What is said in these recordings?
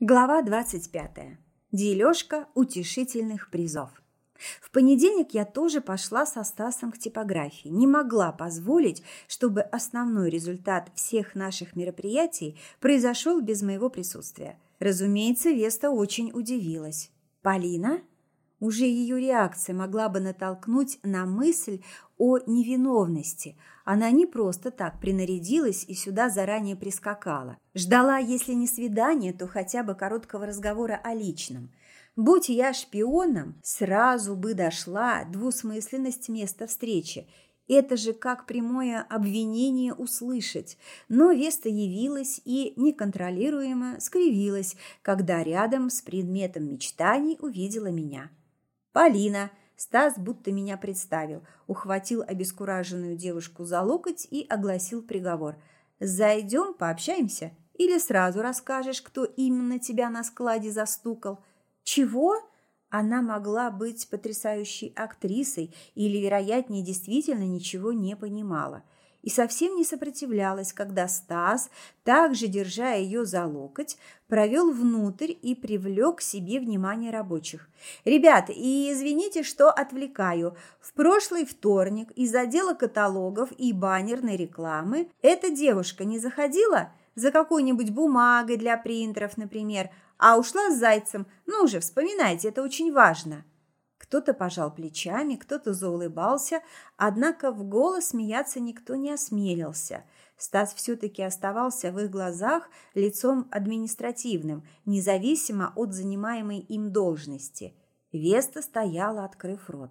Глава 25. Дележка утешительных призов. В понедельник я тоже пошла со Стасом к типографии. Не могла позволить, чтобы основной результат всех наших мероприятий произошел без моего присутствия. Разумеется, Веста очень удивилась. «Полина?» Уже ее реакция могла бы натолкнуть на мысль о невиновности. Она не просто так принарядилась и сюда заранее прискакала. Ждала, если не свидания, то хотя бы короткого разговора о личном. Будь я шпионом, сразу бы дошла двусмысленность места встречи. Это же как прямое обвинение услышать. Но Веста явилась и неконтролируемо скривилась, когда рядом с предметом мечтаний увидела меня. «Полина!» Стас будто меня представил, ухватил обескураженную девушку за локоть и огласил приговор. «Зайдем, пообщаемся? Или сразу расскажешь, кто именно тебя на складе застукал?» «Чего?» Она могла быть потрясающей актрисой или, вероятнее, действительно ничего не понимала – и совсем не сопротивлялась, когда Стас, также держа ее за локоть, провел внутрь и привлек к себе внимание рабочих. «Ребята, и извините, что отвлекаю. В прошлый вторник из отдела каталогов и баннерной рекламы эта девушка не заходила за какой-нибудь бумагой для принтеров, например, а ушла с зайцем. Ну же, вспоминайте, это очень важно». Кто-то пожал плечами, кто-то заулыбался, однако в голос смеяться никто не осмелился. Стас все-таки оставался в их глазах лицом административным, независимо от занимаемой им должности. Веста стояла, открыв рот.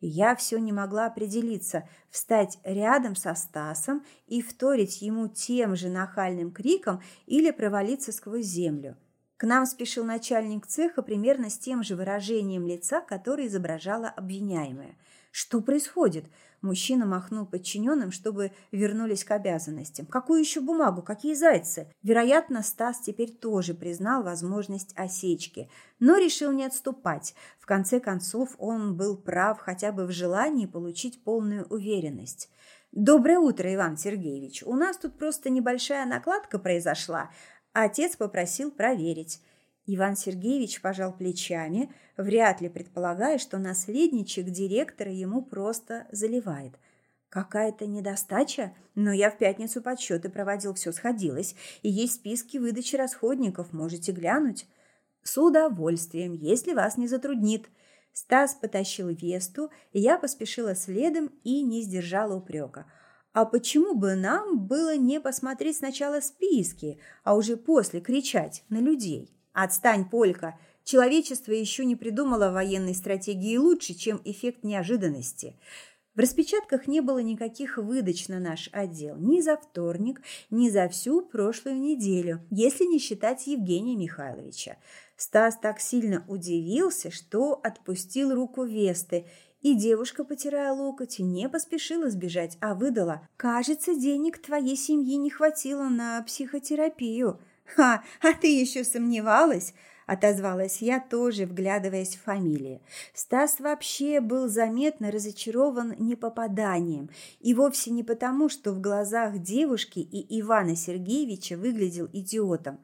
Я все не могла определиться, встать рядом со Стасом и вторить ему тем же нахальным криком или провалиться сквозь землю. К нам спешил начальник цеха примерно с тем же выражением лица, которое изображала обвиняемая. Что происходит? Мужчина махнул подчиненным, чтобы вернулись к обязанностям. Какую еще бумагу? Какие зайцы? Вероятно, Стас теперь тоже признал возможность осечки, но решил не отступать. В конце концов, он был прав хотя бы в желании получить полную уверенность. «Доброе утро, Иван Сергеевич. У нас тут просто небольшая накладка произошла. Отец попросил проверить. Иван Сергеевич пожал плечами, вряд ли предполагая, что наследничек директора ему просто заливает. Какая-то недостача, но я в пятницу подсчеты проводил, все сходилось, и есть списки выдачи расходников, можете глянуть. С удовольствием, если вас не затруднит. Стас потащил Весту, и я поспешила следом и не сдержала упрека – а почему бы нам было не посмотреть сначала списки, а уже после кричать на людей? Отстань, Полька! Человечество еще не придумало военной стратегии лучше, чем эффект неожиданности. В распечатках не было никаких выдач на наш отдел ни за вторник, ни за всю прошлую неделю, если не считать Евгения Михайловича. Стас так сильно удивился, что отпустил руку Весты – и девушка, потирая локоть, не поспешила сбежать, а выдала. «Кажется, денег твоей семьи не хватило на психотерапию». «Ха, а ты еще сомневалась?» – отозвалась я, тоже вглядываясь в фамилии. Стас вообще был заметно разочарован непопаданием, и вовсе не потому, что в глазах девушки и Ивана Сергеевича выглядел идиотом.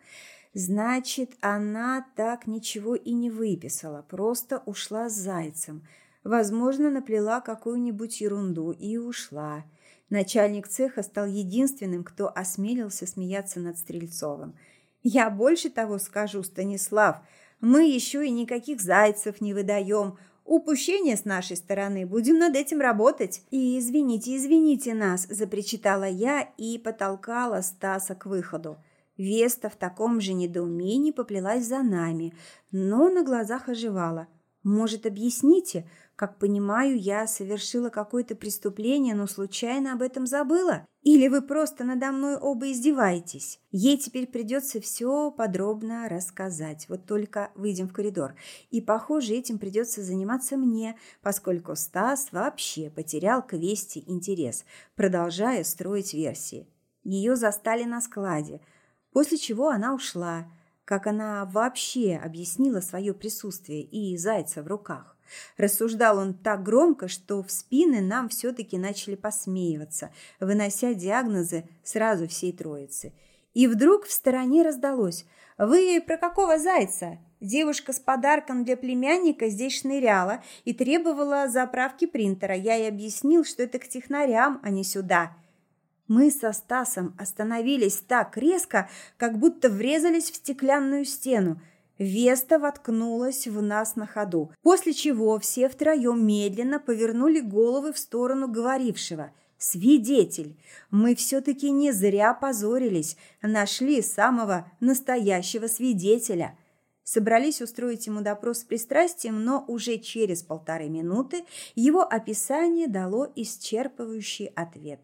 Значит, она так ничего и не выписала, просто ушла с зайцем – Возможно, наплела какую-нибудь ерунду и ушла. Начальник цеха стал единственным, кто осмелился смеяться над Стрельцовым. «Я больше того скажу, Станислав, мы еще и никаких зайцев не выдаем. Упущение с нашей стороны, будем над этим работать». «И извините, извините нас», – запричитала я и потолкала Стаса к выходу. Веста в таком же недоумении поплелась за нами, но на глазах оживала. «Может, объясните?» Как понимаю, я совершила какое-то преступление, но случайно об этом забыла? Или вы просто надо мной оба издеваетесь? Ей теперь придется все подробно рассказать. Вот только выйдем в коридор. И, похоже, этим придется заниматься мне, поскольку Стас вообще потерял к Вести интерес, продолжая строить версии. Ее застали на складе, после чего она ушла. Как она вообще объяснила свое присутствие и зайца в руках? Рассуждал он так громко, что в спины нам все-таки начали посмеиваться, вынося диагнозы сразу всей троицы. И вдруг в стороне раздалось Вы про какого зайца? Девушка с подарком для племянника здесь шныряла и требовала заправки принтера. Я ей объяснил, что это к технарям, а не сюда. Мы со Стасом остановились так резко, как будто врезались в стеклянную стену. Веста воткнулась в нас на ходу, после чего все втроем медленно повернули головы в сторону говорившего. «Свидетель! Мы все-таки не зря позорились, нашли самого настоящего свидетеля!» Собрались устроить ему допрос с пристрастием, но уже через полторы минуты его описание дало исчерпывающий ответ.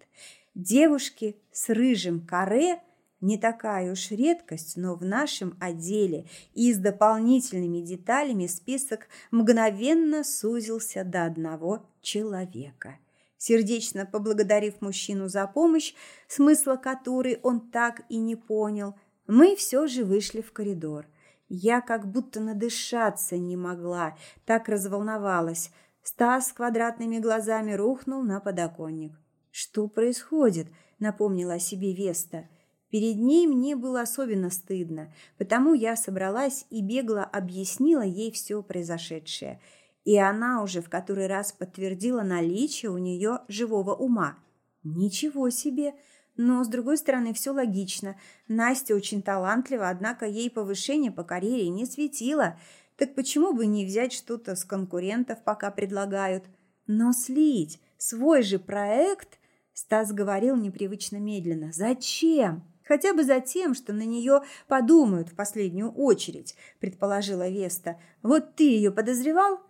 Девушки с рыжим каре не такая уж редкость, но в нашем отделе и с дополнительными деталями список мгновенно сузился до одного человека. Сердечно поблагодарив мужчину за помощь, смысла которой он так и не понял, мы все же вышли в коридор – я как будто надышаться не могла, так разволновалась. Стас с квадратными глазами рухнул на подоконник. «Что происходит?» – напомнила о себе Веста. Перед ней мне было особенно стыдно, потому я собралась и бегло объяснила ей все произошедшее. И она уже в который раз подтвердила наличие у нее живого ума. «Ничего себе!» Но, с другой стороны, все логично. Настя очень талантлива, однако ей повышение по карьере не светило. Так почему бы не взять что-то с конкурентов, пока предлагают? Но слить свой же проект, Стас говорил непривычно медленно. Зачем? Хотя бы за тем, что на нее подумают в последнюю очередь, предположила Веста. Вот ты ее подозревал?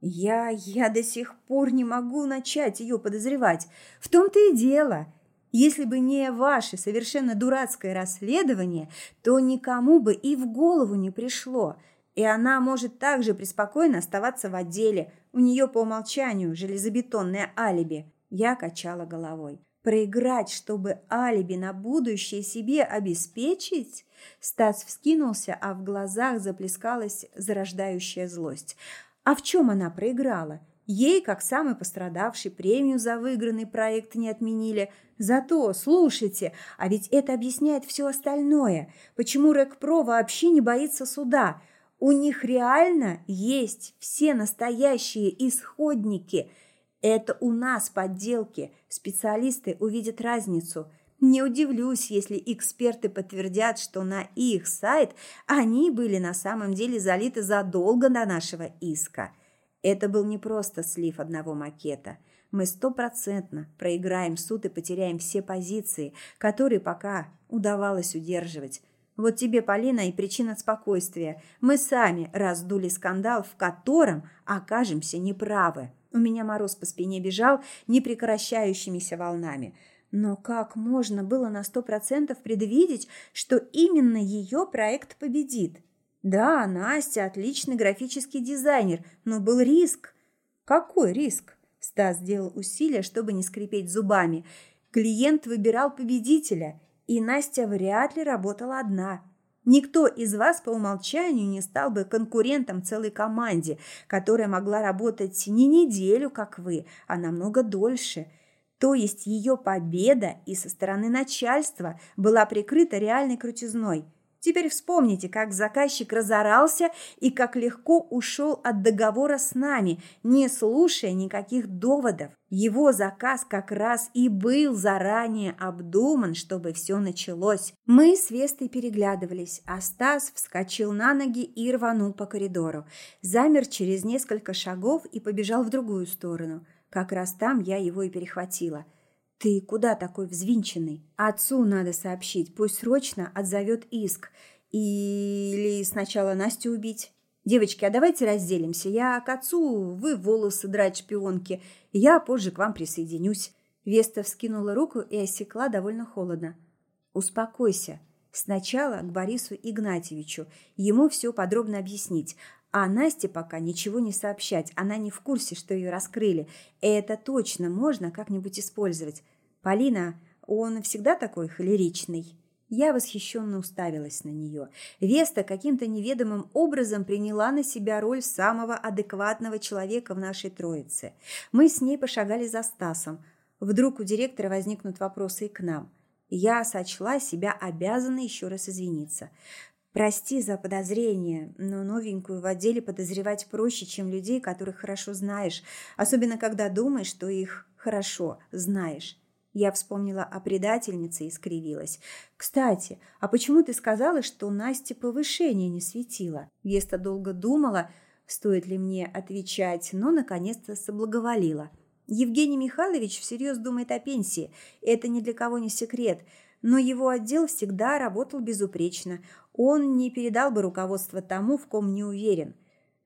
Я, я до сих пор не могу начать ее подозревать. В том-то и дело. Если бы не ваше совершенно дурацкое расследование, то никому бы и в голову не пришло. И она может также преспокойно оставаться в отделе. У нее по умолчанию железобетонное алиби. Я качала головой. Проиграть, чтобы алиби на будущее себе обеспечить? Стас вскинулся, а в глазах заплескалась зарождающая злость. А в чем она проиграла? Ей, как самой пострадавшей, премию за выигранный проект не отменили. Зато, слушайте, а ведь это объясняет все остальное. Почему РЭКПРО вообще не боится суда? У них реально есть все настоящие исходники. Это у нас подделки. Специалисты увидят разницу. Не удивлюсь, если эксперты подтвердят, что на их сайт они были на самом деле залиты задолго до нашего иска. Это был не просто слив одного макета. Мы стопроцентно проиграем суд и потеряем все позиции, которые пока удавалось удерживать. Вот тебе, Полина, и причина спокойствия. Мы сами раздули скандал, в котором окажемся неправы. У меня мороз по спине бежал непрекращающимися волнами. Но как можно было на сто процентов предвидеть, что именно ее проект победит? Да, Настя отличный графический дизайнер, но был риск. Какой риск? Стас сделал усилия, чтобы не скрипеть зубами. Клиент выбирал победителя, и Настя вряд ли работала одна. Никто из вас по умолчанию не стал бы конкурентом целой команде, которая могла работать не неделю, как вы, а намного дольше. То есть ее победа и со стороны начальства была прикрыта реальной крутизной – Теперь вспомните, как заказчик разорался и как легко ушел от договора с нами, не слушая никаких доводов. Его заказ как раз и был заранее обдуман, чтобы все началось. Мы с Вестой переглядывались, а Стас вскочил на ноги и рванул по коридору. Замер через несколько шагов и побежал в другую сторону. Как раз там я его и перехватила – «Ты куда такой взвинченный? Отцу надо сообщить, пусть срочно отзовет иск. Или сначала Настю убить. Девочки, а давайте разделимся. Я к отцу, вы волосы драть шпионки. Я позже к вам присоединюсь». Веста вскинула руку и осекла довольно холодно. «Успокойся. Сначала к Борису Игнатьевичу. Ему все подробно объяснить. А Насте пока ничего не сообщать, она не в курсе, что ее раскрыли. Это точно можно как-нибудь использовать. Полина, он всегда такой холеричный. Я восхищенно уставилась на нее. Веста каким-то неведомым образом приняла на себя роль самого адекватного человека в нашей троице. Мы с ней пошагали за Стасом. Вдруг у директора возникнут вопросы и к нам. Я сочла себя обязанной еще раз извиниться. Прости за подозрение, но новенькую в отделе подозревать проще, чем людей, которых хорошо знаешь, особенно когда думаешь, что их хорошо знаешь. Я вспомнила о предательнице и скривилась. «Кстати, а почему ты сказала, что Насте повышение не светило?» Веста долго думала, стоит ли мне отвечать, но наконец-то соблаговолила. Евгений Михайлович всерьез думает о пенсии. Это ни для кого не секрет – но его отдел всегда работал безупречно. Он не передал бы руководство тому, в ком не уверен.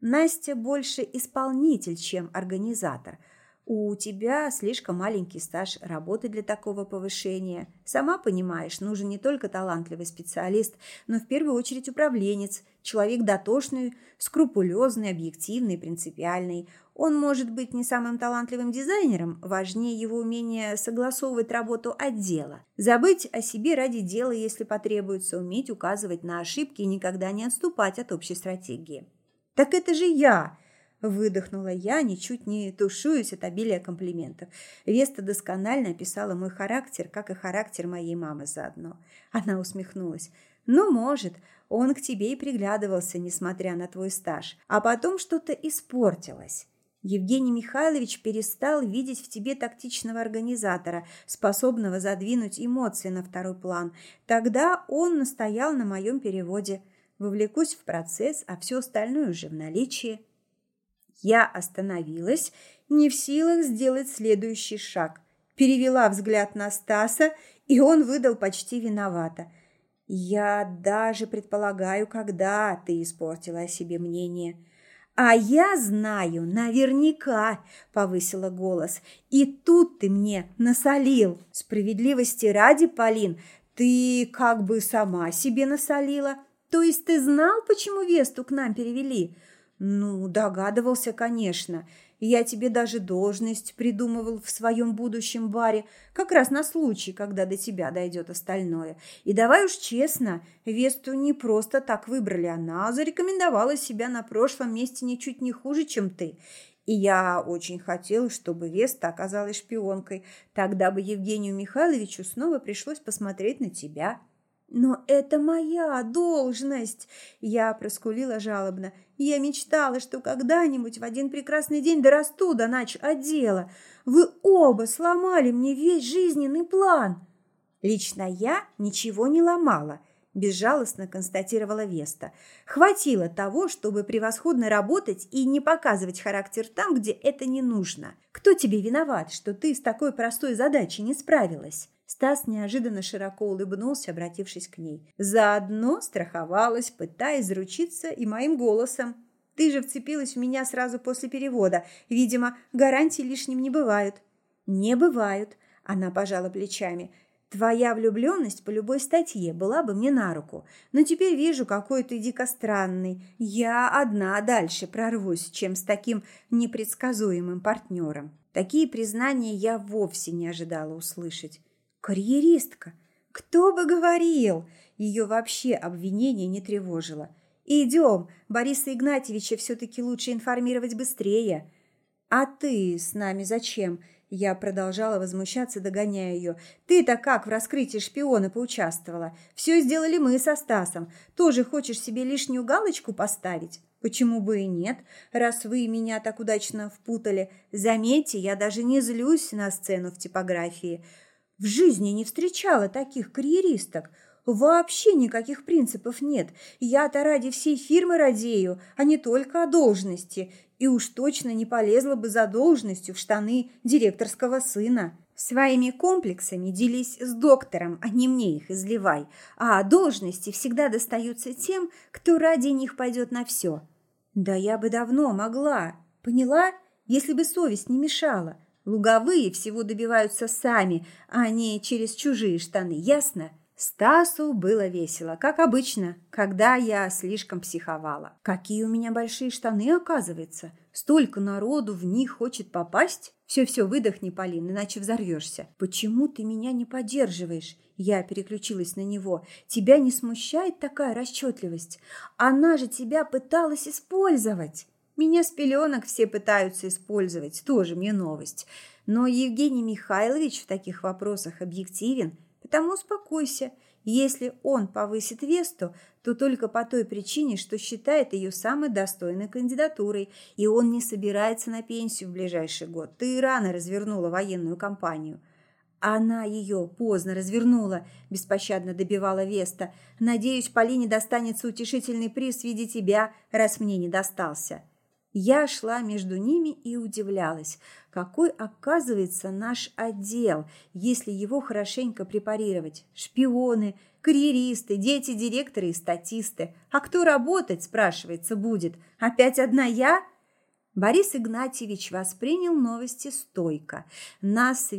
Настя больше исполнитель, чем организатор. У тебя слишком маленький стаж работы для такого повышения. Сама понимаешь, нужен не только талантливый специалист, но в первую очередь управленец, человек дотошный, скрупулезный, объективный, принципиальный. Он может быть не самым талантливым дизайнером, важнее его умение согласовывать работу отдела. Забыть о себе ради дела, если потребуется, уметь указывать на ошибки и никогда не отступать от общей стратегии. «Так это же я!» – выдохнула я, ничуть не тушуюсь от обилия комплиментов. Веста досконально описала мой характер, как и характер моей мамы заодно. Она усмехнулась. «Ну, может, он к тебе и приглядывался, несмотря на твой стаж. А потом что-то испортилось. Евгений Михайлович перестал видеть в тебе тактичного организатора, способного задвинуть эмоции на второй план. Тогда он настоял на моем переводе. Вовлекусь в процесс, а все остальное уже в наличии. Я остановилась, не в силах сделать следующий шаг. Перевела взгляд на Стаса, и он выдал почти виновато. «Я даже предполагаю, когда ты испортила о себе мнение». «А я знаю наверняка», – повысила голос. «И тут ты мне насолил. Справедливости ради, Полин, ты как бы сама себе насолила. То есть ты знал, почему Весту к нам перевели?» «Ну, догадывался, конечно. Я тебе даже должность придумывал в своем будущем баре, как раз на случай, когда до тебя дойдет остальное. И давай уж честно, Весту не просто так выбрали, она зарекомендовала себя на прошлом месте ничуть не хуже, чем ты. И я очень хотел, чтобы Веста оказалась шпионкой. Тогда бы Евгению Михайловичу снова пришлось посмотреть на тебя». «Но это моя должность!» Я проскулила жалобно. «Я мечтала, что когда-нибудь в один прекрасный день дорасту до нач отдела. Вы оба сломали мне весь жизненный план!» «Лично я ничего не ломала», – безжалостно констатировала Веста. «Хватило того, чтобы превосходно работать и не показывать характер там, где это не нужно. Кто тебе виноват, что ты с такой простой задачей не справилась?» Стас неожиданно широко улыбнулся, обратившись к ней. Заодно страховалась, пытаясь заручиться и моим голосом. «Ты же вцепилась в меня сразу после перевода. Видимо, гарантии лишним не бывают». «Не бывают», – она пожала плечами. «Твоя влюбленность по любой статье была бы мне на руку. Но теперь вижу, какой ты дико странный. Я одна дальше прорвусь, чем с таким непредсказуемым партнером». Такие признания я вовсе не ожидала услышать. Карьеристка. Кто бы говорил? Ее вообще обвинение не тревожило. Идем, Бориса Игнатьевича все-таки лучше информировать быстрее. А ты с нами зачем? Я продолжала возмущаться, догоняя ее. Ты-то как в раскрытии шпиона поучаствовала? Все сделали мы со Стасом. Тоже хочешь себе лишнюю галочку поставить? Почему бы и нет, раз вы меня так удачно впутали? Заметьте, я даже не злюсь на сцену в типографии. В жизни не встречала таких карьеристок. Вообще никаких принципов нет. Я-то ради всей фирмы радею, а не только о должности. И уж точно не полезла бы за должностью в штаны директорского сына. Своими комплексами делись с доктором, а не мне их изливай. А должности всегда достаются тем, кто ради них пойдет на все. Да я бы давно могла. Поняла? Если бы совесть не мешала. Луговые всего добиваются сами, а не через чужие штаны, ясно? Стасу было весело, как обычно, когда я слишком психовала. Какие у меня большие штаны, оказывается. Столько народу в них хочет попасть. Все-все, выдохни, Полин, иначе взорвешься. Почему ты меня не поддерживаешь? Я переключилась на него. Тебя не смущает такая расчетливость? Она же тебя пыталась использовать. Меня с пеленок все пытаются использовать, тоже мне новость. Но Евгений Михайлович в таких вопросах объективен, потому успокойся. Если он повысит Весту, то только по той причине, что считает ее самой достойной кандидатурой, и он не собирается на пенсию в ближайший год. Ты рано развернула военную кампанию. Она ее поздно развернула, беспощадно добивала Веста. Надеюсь, Полине достанется утешительный приз в виде тебя, раз мне не достался. Я шла между ними и удивлялась, какой оказывается наш отдел, если его хорошенько препарировать. Шпионы, карьеристы, дети директора и статисты. А кто работать, спрашивается, будет? Опять одна я? Борис Игнатьевич воспринял новости стойко. Нас с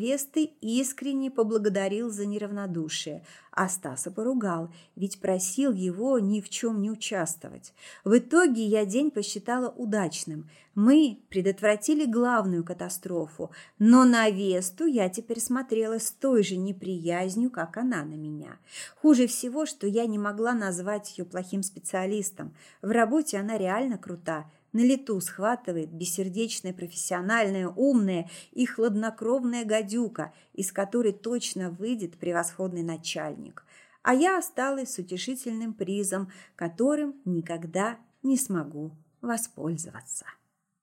искренне поблагодарил за неравнодушие, а Стаса поругал, ведь просил его ни в чем не участвовать. В итоге я день посчитала удачным. Мы предотвратили главную катастрофу, но на Весту я теперь смотрела с той же неприязнью, как она на меня. Хуже всего, что я не могла назвать ее плохим специалистом. В работе она реально крута – на лету схватывает бессердечная, профессиональная, умная и хладнокровная гадюка, из которой точно выйдет превосходный начальник. А я осталась с утешительным призом, которым никогда не смогу воспользоваться.